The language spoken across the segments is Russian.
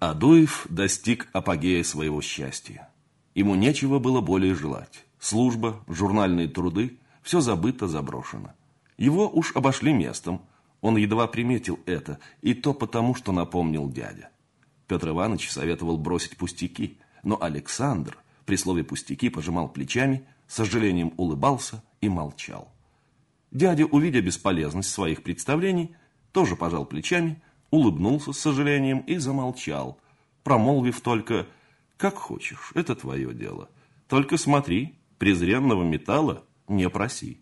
Адуев достиг апогея своего счастья. Ему нечего было более желать. Служба, журнальные труды – все забыто, заброшено. Его уж обошли местом. Он едва приметил это, и то потому, что напомнил дядя. Петр Иванович советовал бросить пустяки, но Александр при слове «пустяки» пожимал плечами, с сожалением улыбался и молчал. Дядя, увидя бесполезность своих представлений, тоже пожал плечами, улыбнулся с сожалением и замолчал, промолвив только «Как хочешь, это твое дело. Только смотри, презренного металла не проси».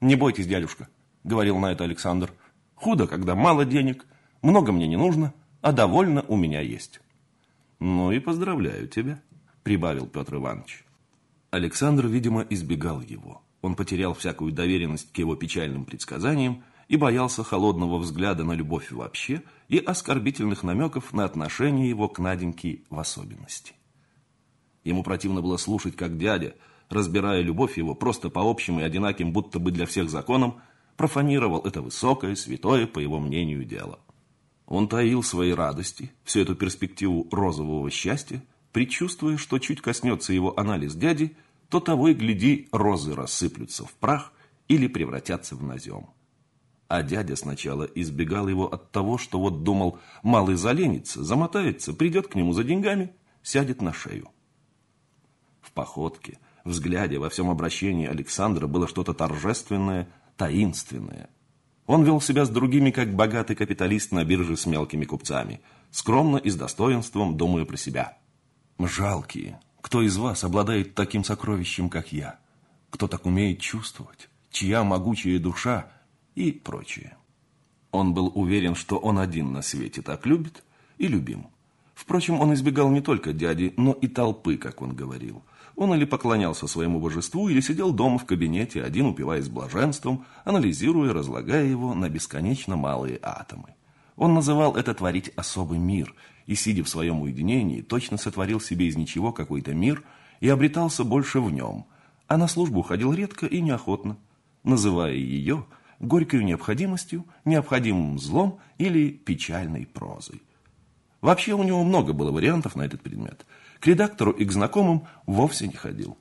«Не бойтесь, дядюшка», — говорил на это Александр. «Худо, когда мало денег, много мне не нужно, а довольно у меня есть». «Ну и поздравляю тебя», — прибавил Петр Иванович. Александр, видимо, избегал его. Он потерял всякую доверенность к его печальным предсказаниям и боялся холодного взгляда на любовь вообще и оскорбительных намеков на отношение его к Наденьке в особенности. Ему противно было слушать, как дядя, разбирая любовь его просто по общим и одинаким, будто бы для всех законам, профанировал это высокое, святое, по его мнению, дело. Он таил свои радости, всю эту перспективу розового счастья, предчувствуя, что чуть коснется его анализ дяди, то того и гляди, розы рассыплются в прах или превратятся в назем. А дядя сначала избегал его от того, что вот думал, малый заленится, замотается, придет к нему за деньгами, сядет на шею. В походке, взгляде, во всем обращении Александра было что-то торжественное, таинственное. Он вел себя с другими, как богатый капиталист на бирже с мелкими купцами, скромно и с достоинством, думая про себя. «Жалкие, кто из вас обладает таким сокровищем, как я? Кто так умеет чувствовать? Чья могучая душа – и прочее. Он был уверен, что он один на свете так любит и любим. Впрочем, он избегал не только дяди, но и толпы, как он говорил. Он или поклонялся своему божеству, или сидел дома в кабинете, один упиваясь блаженством, анализируя, разлагая его на бесконечно малые атомы. Он называл это творить особый мир, и, сидя в своем уединении, точно сотворил себе из ничего какой-то мир и обретался больше в нем, а на службу ходил редко и неохотно, называя ее – горькой необходимостью, необходимым злом или печальной прозой. Вообще у него много было вариантов на этот предмет. К редактору и к знакомым вовсе не ходил.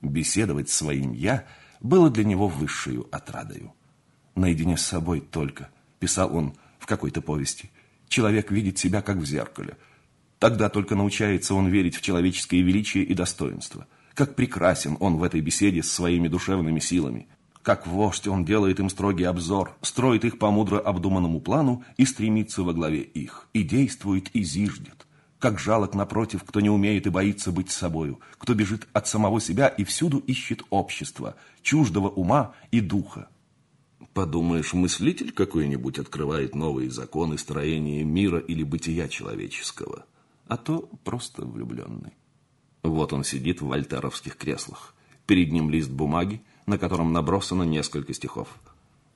Беседовать своим «я» было для него высшую отрадою. «Наедине с собой только», – писал он в какой-то повести, – «человек видит себя как в зеркале. Тогда только научается он верить в человеческое величие и достоинство. Как прекрасен он в этой беседе с своими душевными силами. Как вождь он делает им строгий обзор, строит их по мудро обдуманному плану и стремится во главе их, и действует и зиждет. Как жалок, напротив, кто не умеет и боится быть собою, кто бежит от самого себя и всюду ищет общества, чуждого ума и духа. Подумаешь, мыслитель какой-нибудь открывает новые законы строения мира или бытия человеческого, а то просто влюбленный. Вот он сидит в вольтеровских креслах. Перед ним лист бумаги, на котором набросано несколько стихов.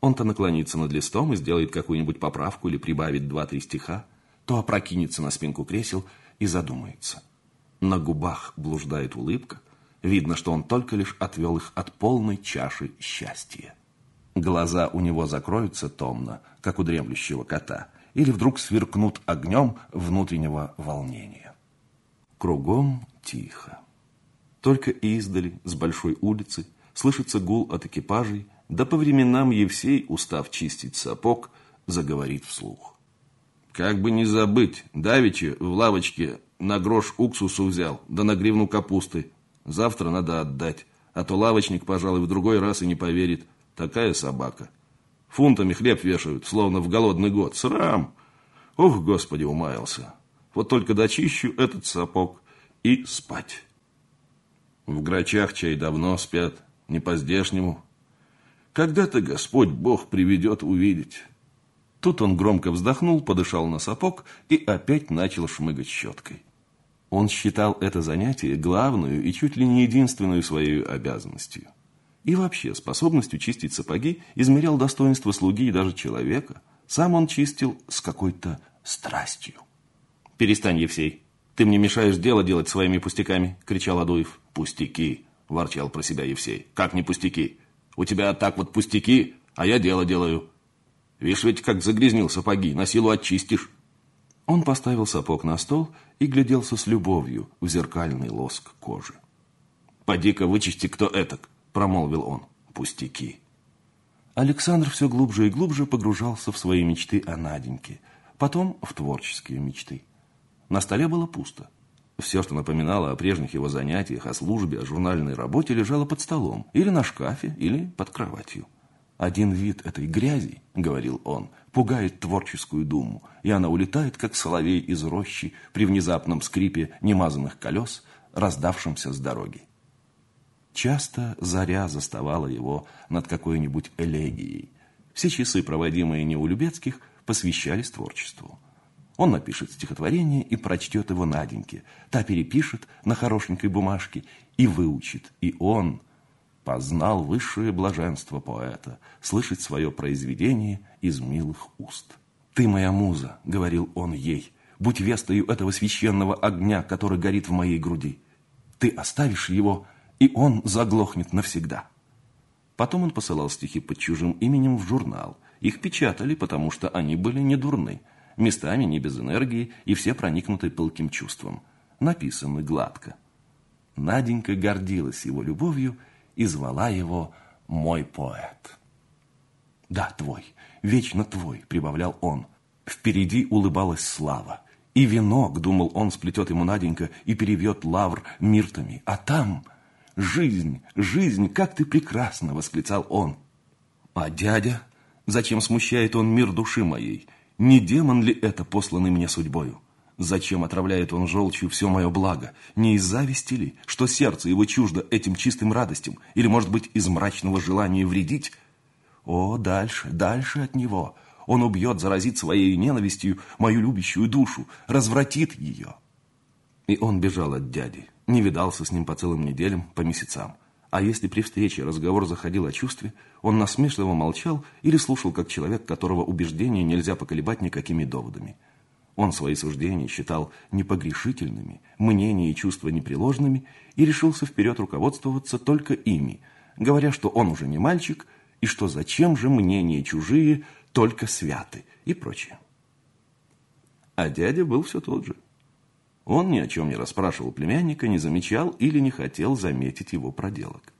Он-то наклонится над листом и сделает какую-нибудь поправку или прибавит два-три стиха, то опрокинется на спинку кресел и задумается. На губах блуждает улыбка, видно, что он только лишь отвел их от полной чаши счастья. Глаза у него закроются томно, как у дремлющего кота, или вдруг сверкнут огнем внутреннего волнения. Кругом тихо. Только издали, с большой улицы, слышится гул от экипажей, да по временам Евсей, устав чистить сапог, заговорит вслух. Как бы не забыть, давеча в лавочке на грош уксусу взял, да на гривну капусты. Завтра надо отдать, а то лавочник, пожалуй, в другой раз и не поверит. Такая собака. Фунтами хлеб вешают, словно в голодный год. Срам! Ох, Господи, умаялся. Вот только дочищу этот сапог и спать. В грачах чай давно спят, не по-здешнему. Когда-то Господь Бог приведет увидеть. Тут он громко вздохнул, подышал на сапог и опять начал шмыгать щеткой. Он считал это занятие главную и чуть ли не единственную своей обязанностью. И вообще способностью чистить сапоги измерял достоинство слуги и даже человека. Сам он чистил с какой-то страстью. «Перестань, Евсей, ты мне мешаешь дело делать своими пустяками!» – кричал Адуев. «Пустяки!» Ворчал про себя Евсей. Как не пустяки? У тебя так вот пустяки, а я дело делаю. Видишь, ведь как загрязнил сапоги, на силу очистишь. Он поставил сапог на стол и гляделся с любовью в зеркальный лоск кожи. «Поди-ка вычисти, кто этак!» – промолвил он. «Пустяки!» Александр все глубже и глубже погружался в свои мечты о Наденьке, потом в творческие мечты. На столе было пусто. Все, что напоминало о прежних его занятиях, о службе, о журнальной работе, лежало под столом, или на шкафе, или под кроватью. «Один вид этой грязи, — говорил он, — пугает творческую думу, и она улетает, как соловей из рощи при внезапном скрипе немазанных колес, раздавшемся с дороги. Часто заря заставала его над какой-нибудь элегией. Все часы, проводимые не у Любецких, посвящались творчеству. Он напишет стихотворение и прочтет его Наденьке. Та перепишет на хорошенькой бумажке и выучит. И он познал высшее блаженство поэта, слышать свое произведение из милых уст. «Ты моя муза», — говорил он ей, — «будь вестою этого священного огня, который горит в моей груди. Ты оставишь его, и он заглохнет навсегда». Потом он посылал стихи под чужим именем в журнал. Их печатали, потому что они были не дурны — местами не без энергии и все проникнуты пылким чувством. Написаны гладко. Наденька гордилась его любовью и звала его «мой поэт». «Да, твой, вечно твой», — прибавлял он. Впереди улыбалась слава. И венок, думал он, сплетет ему Наденька и перевьет лавр миртами. А там жизнь, жизнь, как ты прекрасна, восклицал он. А дядя, зачем смущает он мир души моей? Не демон ли это, посланный мне судьбою? Зачем отравляет он желчью все мое благо? Не из зависти ли, что сердце его чуждо этим чистым радостям? Или, может быть, из мрачного желания вредить? О, дальше, дальше от него. Он убьет, заразит своей ненавистью мою любящую душу, развратит ее. И он бежал от дяди, не видался с ним по целым неделям, по месяцам. А если при встрече разговор заходил о чувстве, он насмешливо молчал или слушал как человек, которого убеждения нельзя поколебать никакими доводами. Он свои суждения считал непогрешительными, мнения и чувства непреложными и решился вперед руководствоваться только ими, говоря, что он уже не мальчик и что зачем же мнения чужие только святы и прочее. А дядя был все тот же. Он ни о чем не расспрашивал племянника, не замечал или не хотел заметить его проделок.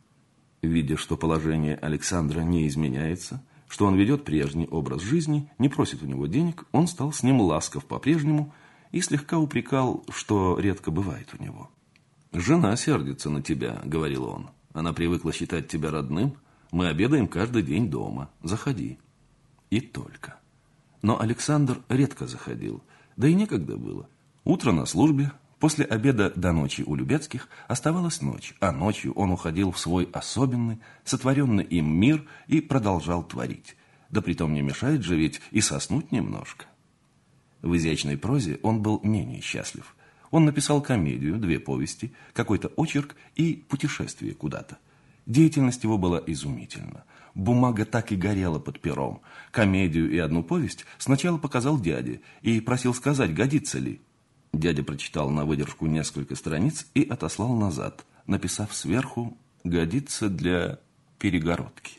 Видя, что положение Александра не изменяется, что он ведет прежний образ жизни, не просит у него денег, он стал с ним ласков по-прежнему и слегка упрекал, что редко бывает у него. «Жена сердится на тебя», — говорил он. «Она привыкла считать тебя родным. Мы обедаем каждый день дома. Заходи». И только. Но Александр редко заходил, да и некогда было. Утро на службе, после обеда до ночи у Любецких оставалась ночь, а ночью он уходил в свой особенный, сотворенный им мир и продолжал творить. Да притом не мешает же ведь и соснуть немножко. В изящной прозе он был менее счастлив. Он написал комедию, две повести, какой-то очерк и путешествие куда-то. Деятельность его была изумительна. Бумага так и горела под пером. Комедию и одну повесть сначала показал дяде и просил сказать, годится ли. Дядя прочитал на выдержку несколько страниц и отослал назад, написав сверху «годится для перегородки».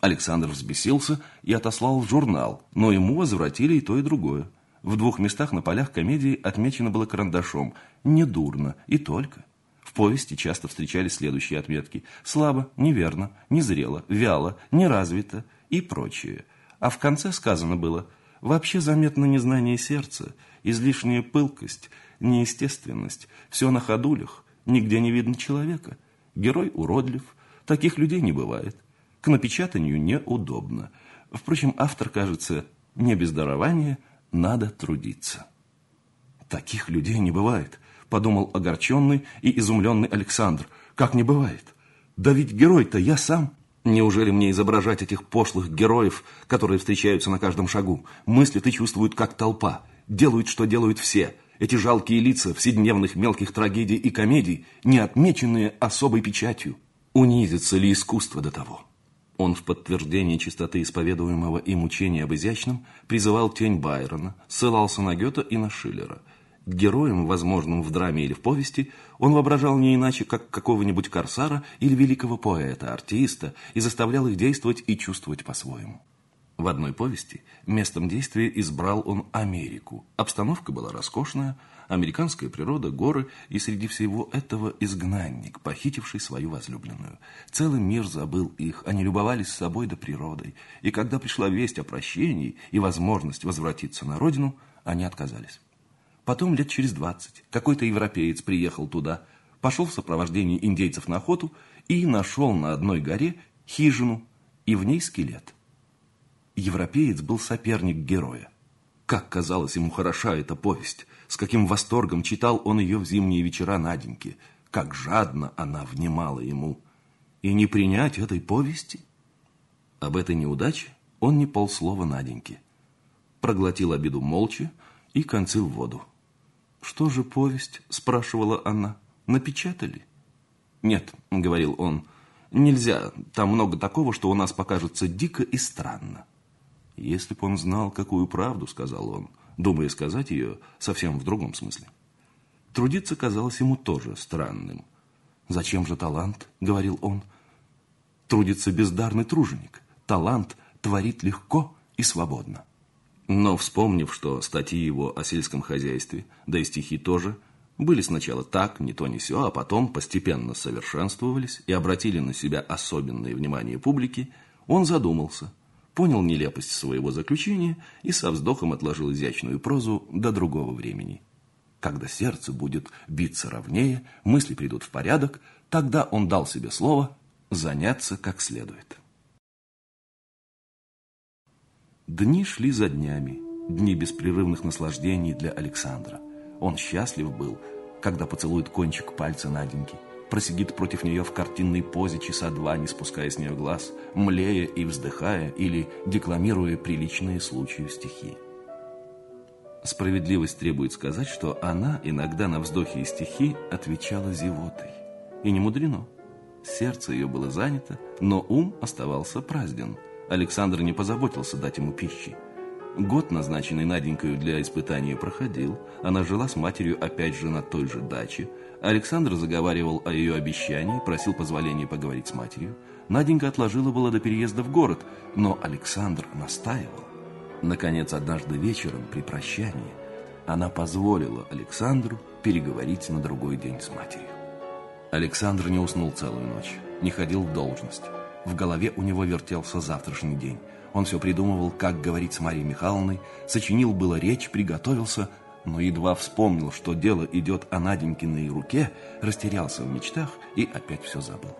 Александр взбесился и отослал в журнал, но ему возвратили и то, и другое. В двух местах на полях комедии отмечено было карандашом «недурно» и только. В повести часто встречались следующие отметки «слабо», «неверно», «незрело», «вяло», «неразвито» и прочее. А в конце сказано было «вообще заметно незнание сердца», излишняя пылкость, неестественность, все на ходулях, нигде не видно человека. Герой уродлив, таких людей не бывает. К напечатанию неудобно. Впрочем, автор, кажется, не без дарования, надо трудиться. Таких людей не бывает, подумал огорченный и изумленный Александр. Как не бывает? Да ведь герой-то я сам. Неужели мне изображать этих пошлых героев, которые встречаются на каждом шагу? Мыслят и чувствуют, как толпа делают, что делают все. Эти жалкие лица вседневных мелких трагедий и комедий, не отмеченные особой печатью. Унизится ли искусство до того? Он в подтверждение чистоты исповедуемого им учения об изящном призывал тень Байрона, ссылался на Гёта и на Шиллера. Героем, возможным в драме или в повести, он воображал не иначе, как какого-нибудь корсара или великого поэта, артиста, и заставлял их действовать и чувствовать по-своему. В одной повести местом действия избрал он Америку. Обстановка была роскошная, американская природа, горы, и среди всего этого изгнанник, похитивший свою возлюбленную. Целый мир забыл их, они любовались собой да природой, и когда пришла весть о прощении и возможность возвратиться на родину, они отказались. Потом лет через двадцать какой-то европеец приехал туда, пошел в сопровождении индейцев на охоту и нашел на одной горе хижину, и в ней скелет – Европеец был соперник героя. Как казалось ему хороша эта повесть, с каким восторгом читал он ее в зимние вечера Наденьки, как жадно она внимала ему. И не принять этой повести? Об этой неудаче он не полслова Наденьке. Проглотил обиду молча и концы в воду. «Что же повесть?» – спрашивала она. «Напечатали?» «Нет», – говорил он, – «нельзя. Там много такого, что у нас покажется дико и странно». «Если б он знал, какую правду, — сказал он, думая сказать ее совсем в другом смысле. Трудиться казалось ему тоже странным. «Зачем же талант?» — говорил он. «Трудится бездарный труженик. Талант творит легко и свободно». Но, вспомнив, что статьи его о сельском хозяйстве, да и стихи тоже, были сначала так, не то, не сё, а потом постепенно совершенствовались и обратили на себя особенное внимание публики, он задумался – понял нелепость своего заключения и со вздохом отложил изящную прозу до другого времени. Когда сердце будет биться ровнее, мысли придут в порядок, тогда он дал себе слово заняться как следует. Дни шли за днями, дни беспрерывных наслаждений для Александра. Он счастлив был, когда поцелует кончик пальца Наденьки – просидит против нее в картинной позе часа два, не спуская с нее глаз, млея и вздыхая или декламируя приличные случаи стихи. Справедливость требует сказать, что она иногда на вздохи и стихи отвечала зевотой. И не мудрено. Сердце ее было занято, но ум оставался празден. Александр не позаботился дать ему пищи. Год, назначенный Наденькою для испытания, проходил. Она жила с матерью опять же на той же даче. Александр заговаривал о ее обещании, просил позволения поговорить с матерью. Наденька отложила было до переезда в город, но Александр настаивал. Наконец, однажды вечером при прощании она позволила Александру переговорить на другой день с матерью. Александр не уснул целую ночь, не ходил в должность. В голове у него вертелся завтрашний день. Он все придумывал, как говорить с Марией Михайловной, сочинил было речь, приготовился, но едва вспомнил, что дело идет о Наденькиной руке, растерялся в мечтах и опять все забыл.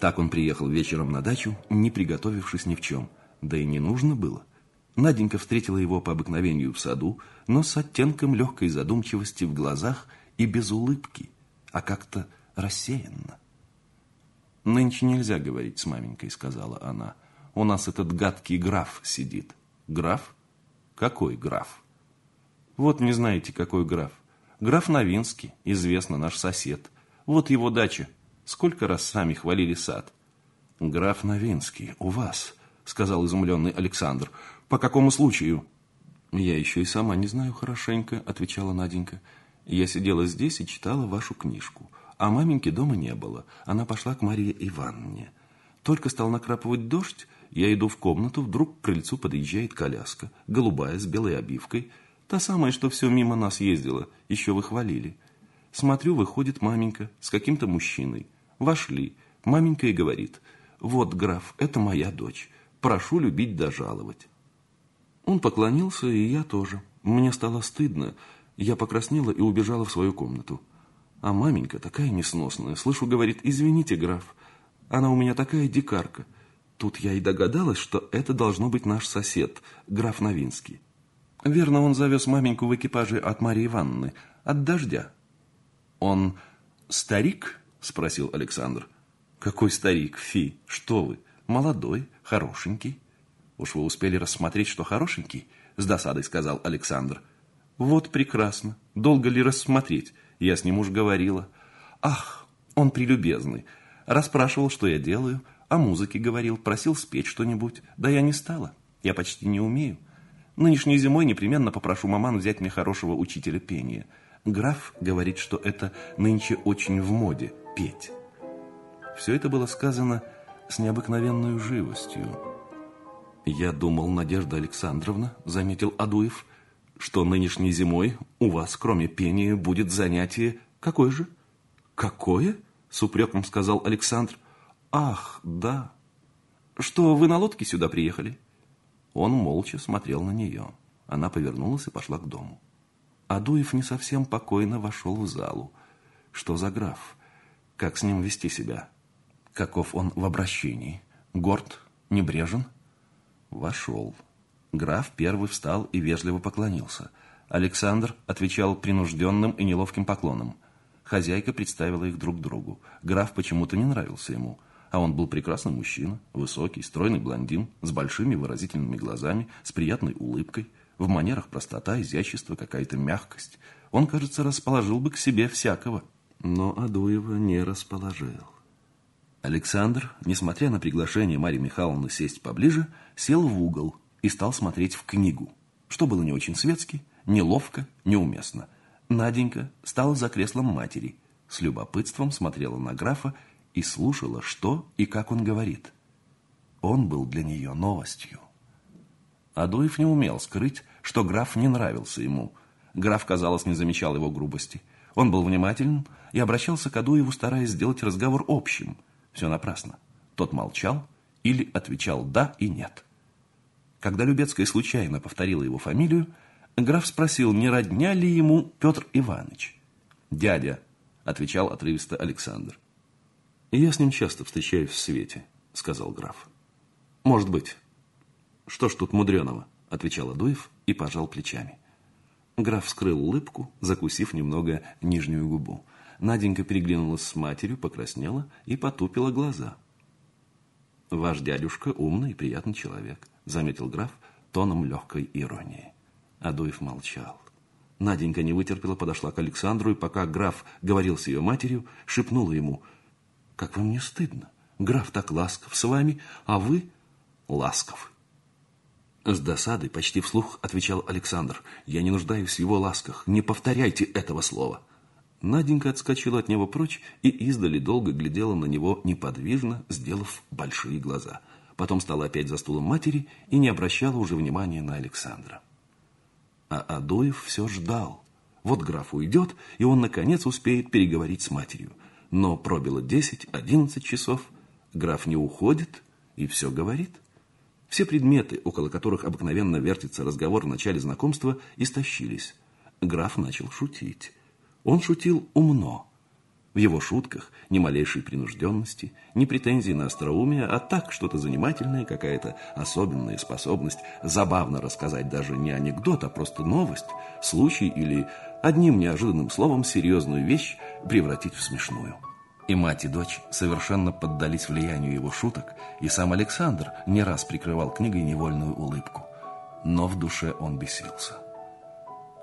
Так он приехал вечером на дачу, не приготовившись ни в чем, да и не нужно было. Наденька встретила его по обыкновению в саду, но с оттенком легкой задумчивости в глазах и без улыбки, а как-то рассеянно. «Нынче нельзя говорить с маменькой», — сказала она, — у нас этот гадкий граф сидит. Граф? Какой граф? Вот не знаете, какой граф. Граф Новинский, известно, наш сосед. Вот его дача. Сколько раз сами хвалили сад. Граф Новинский, у вас, сказал изумленный Александр. По какому случаю? Я еще и сама не знаю хорошенько, отвечала Наденька. Я сидела здесь и читала вашу книжку. А маменьки дома не было. Она пошла к Марии Ивановне. Только стал накрапывать дождь, я иду в комнату, вдруг к крыльцу подъезжает коляска, голубая, с белой обивкой. Та самая, что все мимо нас ездила, еще вы хвалили. Смотрю, выходит маменька с каким-то мужчиной. Вошли. Маменька и говорит, вот, граф, это моя дочь. Прошу любить да жаловать. Он поклонился, и я тоже. Мне стало стыдно. Я покраснела и убежала в свою комнату. А маменька такая несносная. Слышу, говорит, извините, граф, она у меня такая дикарка. Тут я и догадалась, что это должно быть наш сосед, граф Новинский. Верно, он завез маменьку в экипаже от Марии Ивановны, от дождя. Он старик? Спросил Александр. Какой старик, Фи? Что вы? Молодой, хорошенький. Уж вы успели рассмотреть, что хорошенький? С досадой сказал Александр. Вот прекрасно. Долго ли рассмотреть? Я с ним уж говорила. Ах, он прелюбезный. Расспрашивал, что я делаю, о музыке говорил, просил спеть что-нибудь. Да я не стала. Я почти не умею. Нынешней зимой непременно попрошу маман взять мне хорошего учителя пения. Граф говорит, что это нынче очень в моде – петь. Все это было сказано с необыкновенной живостью. Я думал, Надежда Александровна, заметил Адуев, что нынешней зимой у вас, кроме пения, будет занятие... Какое же? Какое? С упреком сказал Александр. Ах, да. Что, вы на лодке сюда приехали? Он молча смотрел на нее. Она повернулась и пошла к дому. Адуев не совсем покойно вошел в залу. Что за граф? Как с ним вести себя? Каков он в обращении? Горд? Небрежен? Вошел. Граф первый встал и вежливо поклонился. Александр отвечал принужденным и неловким поклоном. Хозяйка представила их друг другу. Граф почему-то не нравился ему, а он был прекрасный мужчина, высокий, стройный блондин, с большими выразительными глазами, с приятной улыбкой. В манерах простота, изящество, какая-то мягкость. Он, кажется, расположил бы к себе всякого. Но Адуева не расположил. Александр, несмотря на приглашение Марии Михайловны сесть поближе, сел в угол и стал смотреть в книгу, что было не очень светски, неловко, неуместно. Наденька стала за креслом матери, с любопытством смотрела на графа и слушала, что и как он говорит. Он был для нее новостью. Адуев не умел скрыть, что граф не нравился ему. Граф, казалось, не замечал его грубости. Он был внимателен и обращался к Адуеву, стараясь сделать разговор общим. Все напрасно. Тот молчал или отвечал «да» и «нет». Когда Любецкая случайно повторила его фамилию, граф спросил, не родня ли ему Петр Иванович. «Дядя», — отвечал отрывисто Александр. «Я с ним часто встречаюсь в свете», — сказал граф. «Может быть». «Что ж тут мудреного?» — отвечал Адуев и пожал плечами. Граф скрыл улыбку, закусив немного нижнюю губу. Наденька переглянулась с матерью, покраснела и потупила глаза. «Ваш дядюшка умный и приятный человек», — заметил граф тоном легкой иронии. Адуев молчал. Наденька не вытерпела, подошла к Александру, и пока граф говорил с ее матерью, шепнула ему, «Как вам не стыдно? Граф так ласков с вами, а вы ласков». С досадой, почти вслух, отвечал Александр, «Я не нуждаюсь в его ласках, не повторяйте этого слова». Наденька отскочила от него прочь и издали долго глядела на него неподвижно, сделав большие глаза. Потом стала опять за стулом матери и не обращала уже внимания на Александра. А Адоев все ждал. Вот граф уйдет, и он, наконец, успеет переговорить с матерью. Но пробило десять-одиннадцать часов, граф не уходит и все говорит. Все предметы, около которых обыкновенно вертится разговор в начале знакомства, истощились. Граф начал шутить. Он шутил умно. В его шутках ни малейшей принужденности, ни претензий на остроумие, а так что-то занимательное, какая-то особенная способность забавно рассказать даже не анекдот, а просто новость, случай или одним неожиданным словом серьезную вещь превратить в смешную. И мать, и дочь совершенно поддались влиянию его шуток, и сам Александр не раз прикрывал книгой невольную улыбку. Но в душе он бесился.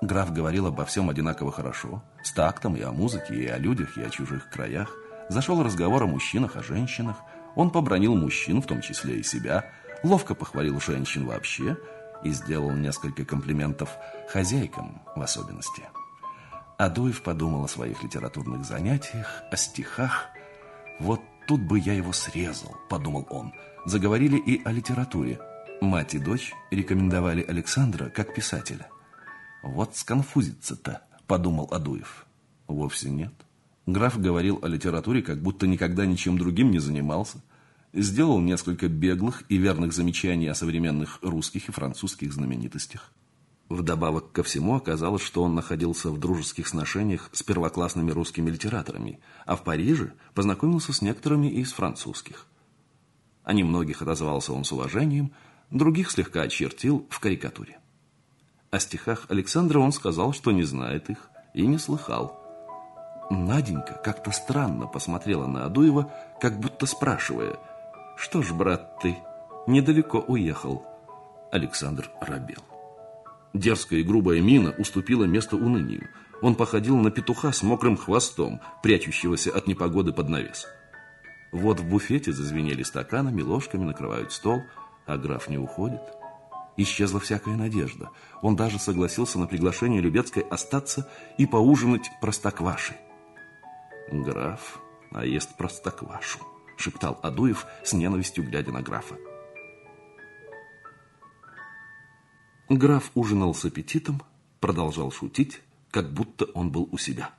Граф говорил обо всем одинаково хорошо, с тактом и о музыке, и о людях, и о чужих краях. Зашел разговор о мужчинах, о женщинах. Он побронил мужчин, в том числе и себя, ловко похвалил женщин вообще и сделал несколько комплиментов хозяйкам в особенности. Адуев подумал о своих литературных занятиях, о стихах. «Вот тут бы я его срезал», — подумал он. Заговорили и о литературе. Мать и дочь рекомендовали Александра как писателя. «Вот сконфузится-то», — подумал Адуев. Вовсе нет. Граф говорил о литературе, как будто никогда ничем другим не занимался. Сделал несколько беглых и верных замечаний о современных русских и французских знаменитостях. Вдобавок ко всему оказалось, что он находился в дружеских сношениях с первоклассными русскими литераторами, а в Париже познакомился с некоторыми из французских. О немногих отозвался он с уважением, других слегка очертил в карикатуре. О стихах Александра он сказал, что не знает их и не слыхал. Наденька как-то странно посмотрела на Адуева, как будто спрашивая, «Что ж, брат, ты недалеко уехал?» Александр робел. Дерзкая и грубая мина уступила место унынию. Он походил на петуха с мокрым хвостом, прячущегося от непогоды под навес. Вот в буфете зазвенели стаканами, ложками накрывают стол, а граф не уходит. Исчезла всякая надежда. Он даже согласился на приглашение Любецкой остаться и поужинать простоквашей. «Граф, а ест простоквашу», — шептал Адуев с ненавистью, глядя на графа. Граф ужинал с аппетитом, продолжал шутить, как будто он был у себя.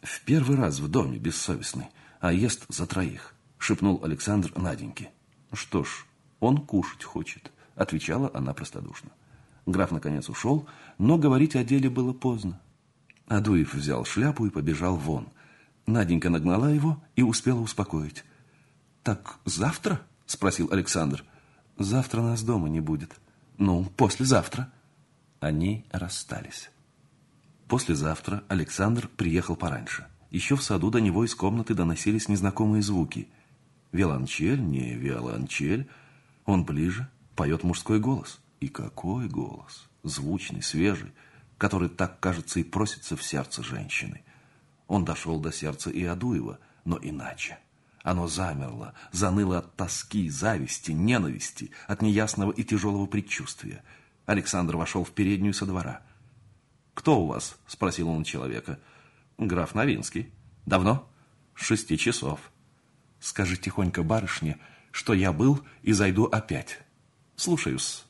«В первый раз в доме бессовестный, а ест за троих», — шепнул Александр Наденьке. «Что ж, он кушать хочет», — отвечала она простодушно. Граф, наконец, ушел, но говорить о деле было поздно. Адуев взял шляпу и побежал вон. Наденька нагнала его и успела успокоить. «Так завтра?» — спросил Александр. «Завтра нас дома не будет». Ну, послезавтра. Они расстались. Послезавтра Александр приехал пораньше. Еще в саду до него из комнаты доносились незнакомые звуки. Виолончель, не виолончель. Он ближе, поет мужской голос. И какой голос! Звучный, свежий, который так, кажется, и просится в сердце женщины. Он дошел до сердца и Адуева, но иначе. Оно замерло, заныло от тоски, зависти, ненависти, от неясного и тяжелого предчувствия. Александр вошел в переднюю со двора. «Кто у вас?» – спросил он человека. «Граф Новинский». «Давно?» «Шести часов». «Скажи тихонько барышне, что я был и зайду опять». «Слушаюсь».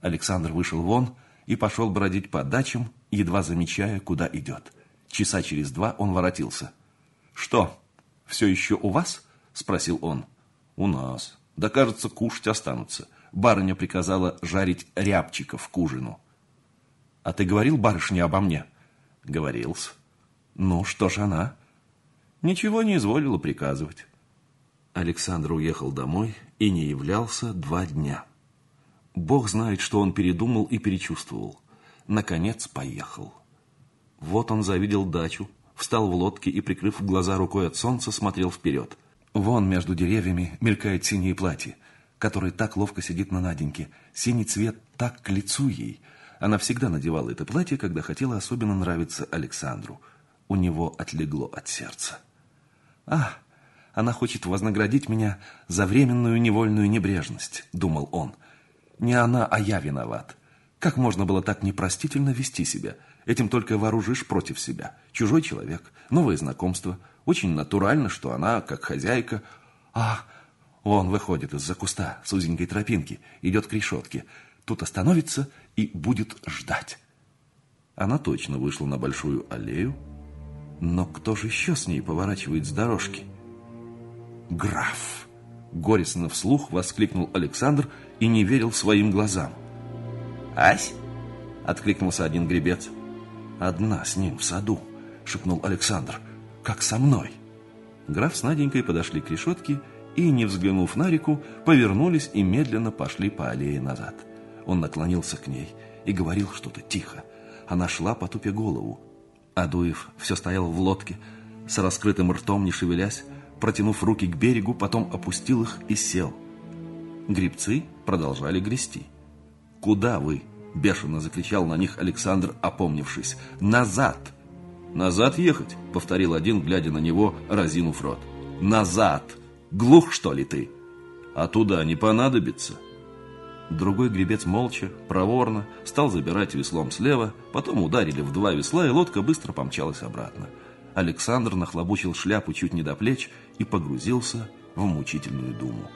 Александр вышел вон и пошел бродить по дачам, едва замечая, куда идет. Часа через два он воротился. «Что?» все еще у вас?» – спросил он. «У нас. Да, кажется, кушать останутся. Барыня приказала жарить рябчиков к ужину». «А ты говорил барышне обо мне?» «Говорился». «Ну, что ж она?» «Ничего не изволила приказывать». Александр уехал домой и не являлся два дня. Бог знает, что он передумал и перечувствовал. Наконец поехал. Вот он завидел дачу, встал в лодке и, прикрыв глаза рукой от солнца, смотрел вперед. Вон между деревьями мелькает синее платье, которое так ловко сидит на Наденьке. Синий цвет так к лицу ей. Она всегда надевала это платье, когда хотела особенно нравиться Александру. У него отлегло от сердца. «А, она хочет вознаградить меня за временную невольную небрежность», — думал он. «Не она, а я виноват. Как можно было так непростительно вести себя?» Этим только вооружишь против себя. Чужой человек, новое знакомство. Очень натурально, что она, как хозяйка... А, он выходит из-за куста с узенькой тропинки, идет к решетке. Тут остановится и будет ждать. Она точно вышла на большую аллею. Но кто же еще с ней поворачивает с дорожки? Граф! Горестно вслух воскликнул Александр и не верил своим глазам. «Ась!» — откликнулся один гребец. «Одна с ним в саду», — шепнул Александр, — «как со мной». Граф с Наденькой подошли к решетке и, не взглянув на реку, повернулись и медленно пошли по аллее назад. Он наклонился к ней и говорил что-то тихо. Она шла, потупя голову. Адуев все стоял в лодке, с раскрытым ртом не шевелясь, протянув руки к берегу, потом опустил их и сел. Грибцы продолжали грести. «Куда вы?» Бешено закричал на них Александр, опомнившись. «Назад!» «Назад ехать?» — повторил один, глядя на него, разинув рот. «Назад! Глух, что ли ты? А туда не понадобится?» Другой гребец молча, проворно, стал забирать веслом слева, потом ударили в два весла, и лодка быстро помчалась обратно. Александр нахлобучил шляпу чуть не до плеч и погрузился в мучительную думу.